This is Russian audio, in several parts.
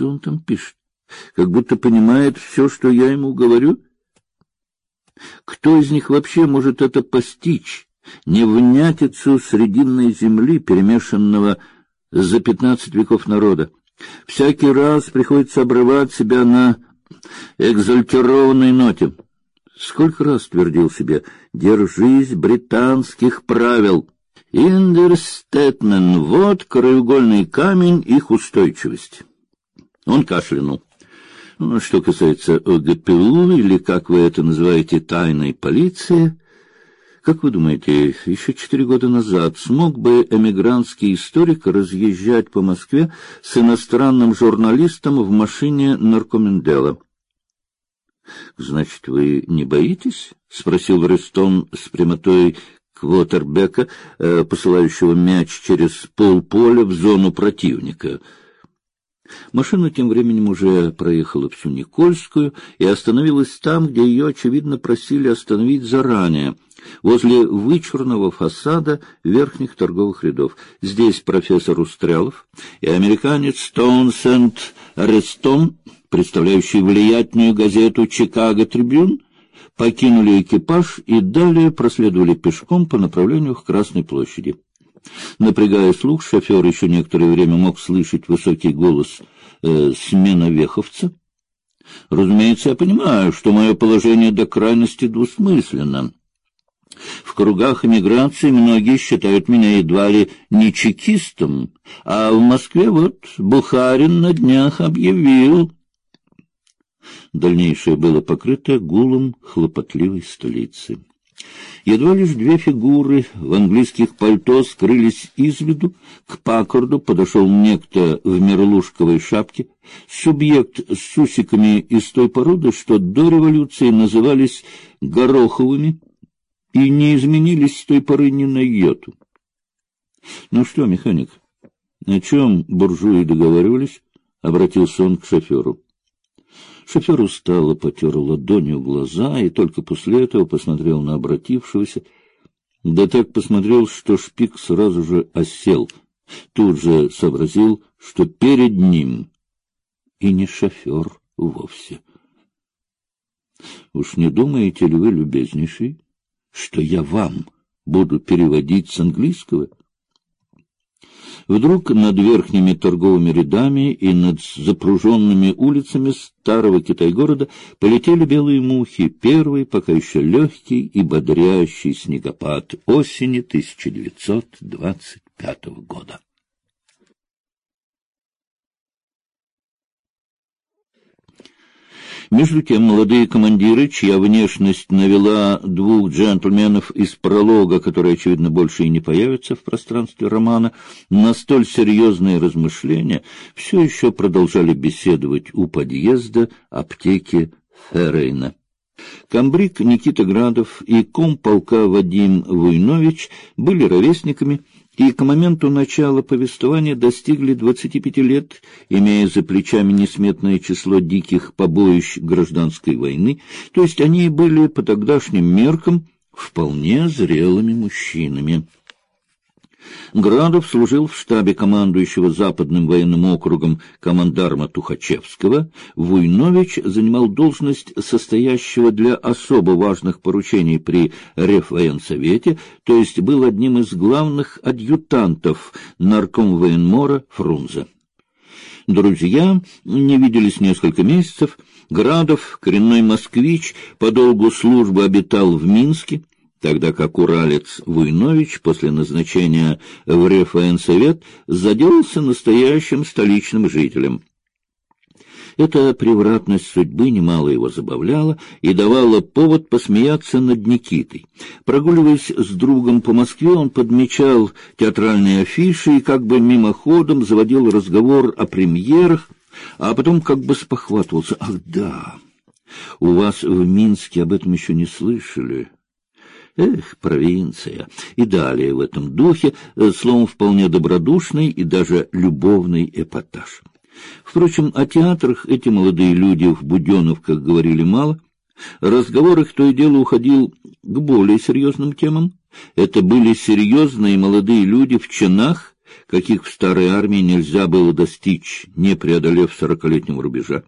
Что он там пишет? Как будто понимает все, что я ему говорю? Кто из них вообще может это постичь? Невнятицу срединной земли, перемешанного за пятнадцать веков народа. Всякий раз приходится обрывать себя на экзальтированной ноте. Сколько раз твердил себе: "Держись британских правил". Индерстетмен вот краеугольный камень их устойчивости. Он кашлянул. Ну, что касается ОГПУ или как вы это называете тайной полиции, как вы думаете, еще четыре года назад смог бы эмигрантский историк разъезжать по Москве с иностранным журналистом в машине наркомендела? Значит, вы не боитесь? спросил Рестон с прямотой квотербека, э, посылающего мяч через полполя в зону противника. Машина тем временем уже проехала всю Никольскую и остановилась там, где ее очевидно просили остановить заранее, возле вычурного фасада верхних торговых рядов. Здесь профессор Устрялов и американец Тоунсенд Рестон, представляющий влиятельную газету Чикаго Трибюн, покинули экипаж и далее проследовали пешком по направлению к Красной площади. Напрягая слух, шофер еще некоторое время мог слышать высокий голос э, сменовеховца. Разумеется, я понимаю, что мое положение до крайности двусмысленно. В кругах эмиграции многие считают меня едва ли не чекистом, а в Москве вот Бухарин на днях объявил. Дальнейшее было покрыто гулом хлопотливой столицы. Едва лишь две фигуры в английских пальто скрылись из виду, к Паккарду подошел некто в мерлушковой шапке, субъект с усиками из той породы, что до революции назывались гороховыми и не изменились с той поры ни на йоту. Ну что, механик, о чем буржуи договаривались? обратился он к шоферу. Шофер устало потер ладонью глаза и только после этого посмотрел на обратившегося. Да так посмотрел, что шпик сразу же осел. Тут же сообразил, что перед ним и не шофер вовсе. Уж не думаете ли вы, любезнейший, что я вам буду переводить с английского? Вдруг над верхними торговыми рядами и над запруженными улицами старого Китай-города полетели белые мухи, первый, пока еще легкий и бодрящий снегопад осени 1925 года. Между тем молодые командиры, чья внешность навела двух джентльменов из пролога, которые, очевидно, больше и не появятся в пространстве романа, на столь серьезные размышления, все еще продолжали беседовать у подъезда аптеки Феррейна. Камбрик Никита Градов и комполка Вадим Войнович были ровесниками, и к моменту начала повествования достигли 25 лет, имея за плечами несметное число диких побоищ гражданской войны, то есть они были по тогдашним меркам вполне зрелыми мужчинами. Градов служил в штабе командующего Западным военным округом командарма Тухачевского. Вуйнович занимал должность состоящего для особо важных поручений при Реввоенсовете, то есть был одним из главных адъютантов наркомвоенмора Фрунзе. Друзья не виделись несколько месяцев. Градов, коренной москвич, по долгу службы обитал в Минске тогда как уралец Вуйнович после назначения в Реввоенсовет заделался настоящим столичным жителем. Эта превратность судьбы немало его забавляла и давала повод посмеяться над Никитой. Прогуливаясь с другом по Москве, он подмечал театральные афиши и как бы мимоходом заводил разговор о премьерах, а потом как бы спохватывался. «Ах, да, у вас в Минске об этом еще не слышали». Эх, провинция! И далее в этом духе, э, словом, вполне добродушный и даже любовный эпатаж. Впрочем, о театрах эти молодые люди в Буденовках говорили мало. Разговор их то и дело уходил к более серьезным темам. Это были серьезные молодые люди в чинах каких в старой армии нельзя было достичь, не преодолев сорокалетнего рубежа.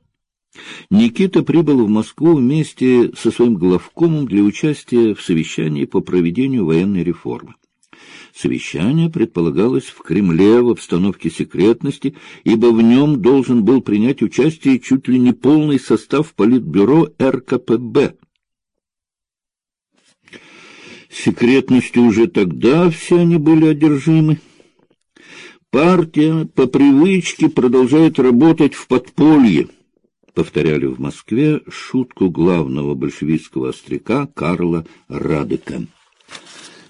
Никита прибыл в Москву вместе со своим главкомом для участия в совещании по проведению военной реформы. Совещание предполагалось в Кремле в обстановке секретности, ибо в нем должен был принять участие чуть ли не полный состав политбюро РКПБ. Секретностью уже тогда все они были одержимы. Партия по привычке продолжает работать в подполье, повторяли в Москве шутку главного большевистского остряка Карла Радека.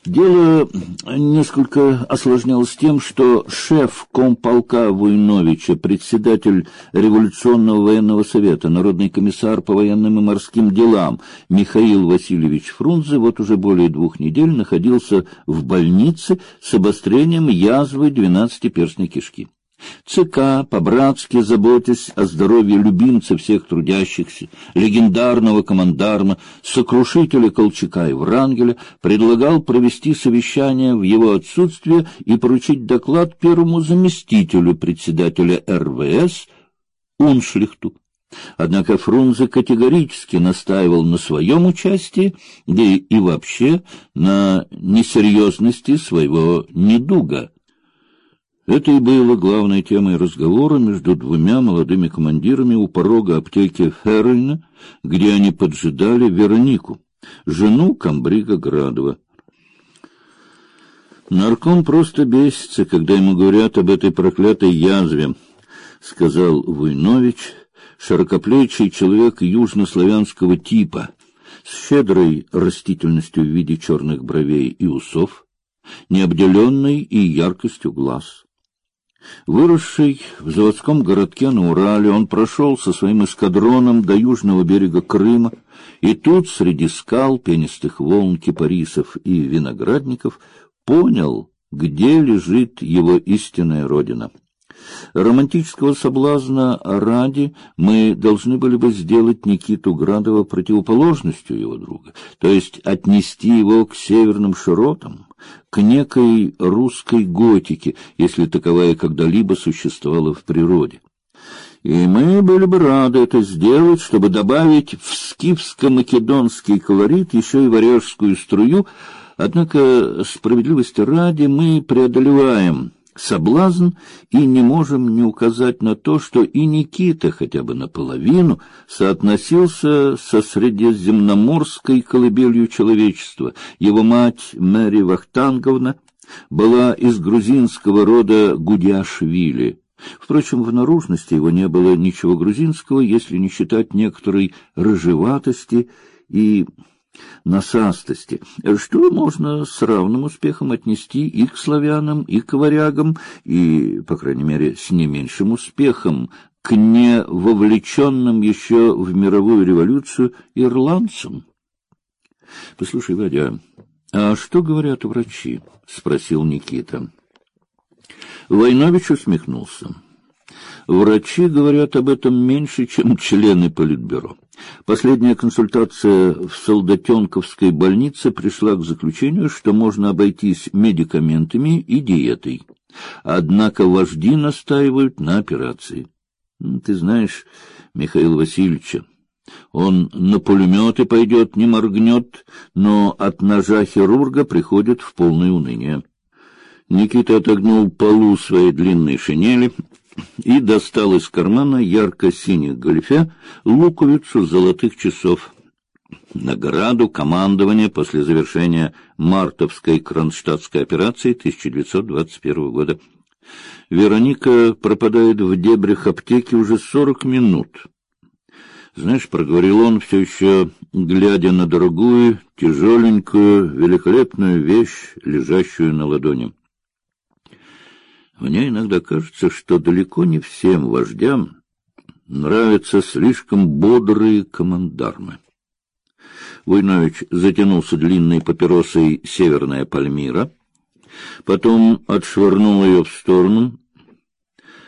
Дело несколько осложнялось тем, что шеф комполка Войновича, председатель революционного военного совета, народный комиссар по военным и морским делам Михаил Васильевич Фрунзе вот уже более двух недель находился в больнице с обострением язвы двенадцатиперстной кишки. ЦК, по-братски заботясь о здоровье любимца всех трудящихся, легендарного командарма, сокрушителя Колчака и Врангеля, предлагал провести совещание в его отсутствие и поручить доклад первому заместителю председателя РВС Уншлихту. Однако Фрунзе категорически настаивал на своем участии, да и вообще на несерьезности своего недуга. Это и было главной темой разговора между двумя молодыми командирами у порога аптеки Феррельна, где они поджидали Веронику, жену комбрига Градова. Нарком просто бесится, когда ему говорят об этой проклятой язве, сказал Войнович, широкоплечий человек южнославянского типа, с щедрой растительностью в виде черных бровей и усов, необделенной и яркостью глаз. Выросший в заводском городке на Урале, он прошел со своим эскадроном до южного берега Крыма, и тут, среди скал, пенистых волн, кипарисов и виноградников, понял, где лежит его истинная родина. Романтического соблазна ради мы должны были бы сделать Никиту Градова противоположностью его друга, то есть отнести его к северным широтам, к некой русской готике, если таковая когда-либо существовала в природе. И мы были бы рады это сделать, чтобы добавить в скифско-македонский колорит еще и варяжскую струю, однако справедливости ради мы преодолеваем соблазн и не можем не указать на то, что и Никита хотя бы наполовину соотносился со средиземноморской колыбелью человечества. Его мать Мэри Вахтанговна была из грузинского рода Гудяшвили. Впрочем, в наружности его не было ничего грузинского, если не считать некоторой рыжеватости и насастости, что можно с равным успехом отнести и к славянам, и к варягам, и, по крайней мере, с не меньшим успехом к не вовлеченным еще в мировую революцию ирландцам. — Послушай, Вадя, а что говорят врачи? — спросил Никита. Войнович усмехнулся. Врачи говорят об этом меньше, чем члены политбюро. Последняя консультация в Солдатенковской больнице пришла к заключению, что можно обойтись медикаментами и диетой. Однако вожди настаивают на операции. Ты знаешь Михаила Васильевича, он на пулеметы пойдет, не моргнет, но от ножа хирурга приходит в полное уныние. Никита отогнул полу своей длинной шинели, и достал из кармана ярко-синих гольфе луковицу золотых часов. Награду командования после завершения мартовской кронштадтской операции 1921 года. Вероника пропадает в дебрях аптеки уже сорок минут. Знаешь, проговорил он, все еще глядя на дорогую, тяжеленькую, великолепную вещь, лежащую на ладони. Мне иногда кажется, что далеко не всем вождям нравятся слишком бодрые командармы. Войнович затянулся длинной папиросой «Северная Пальмира», потом отшвырнул ее в сторону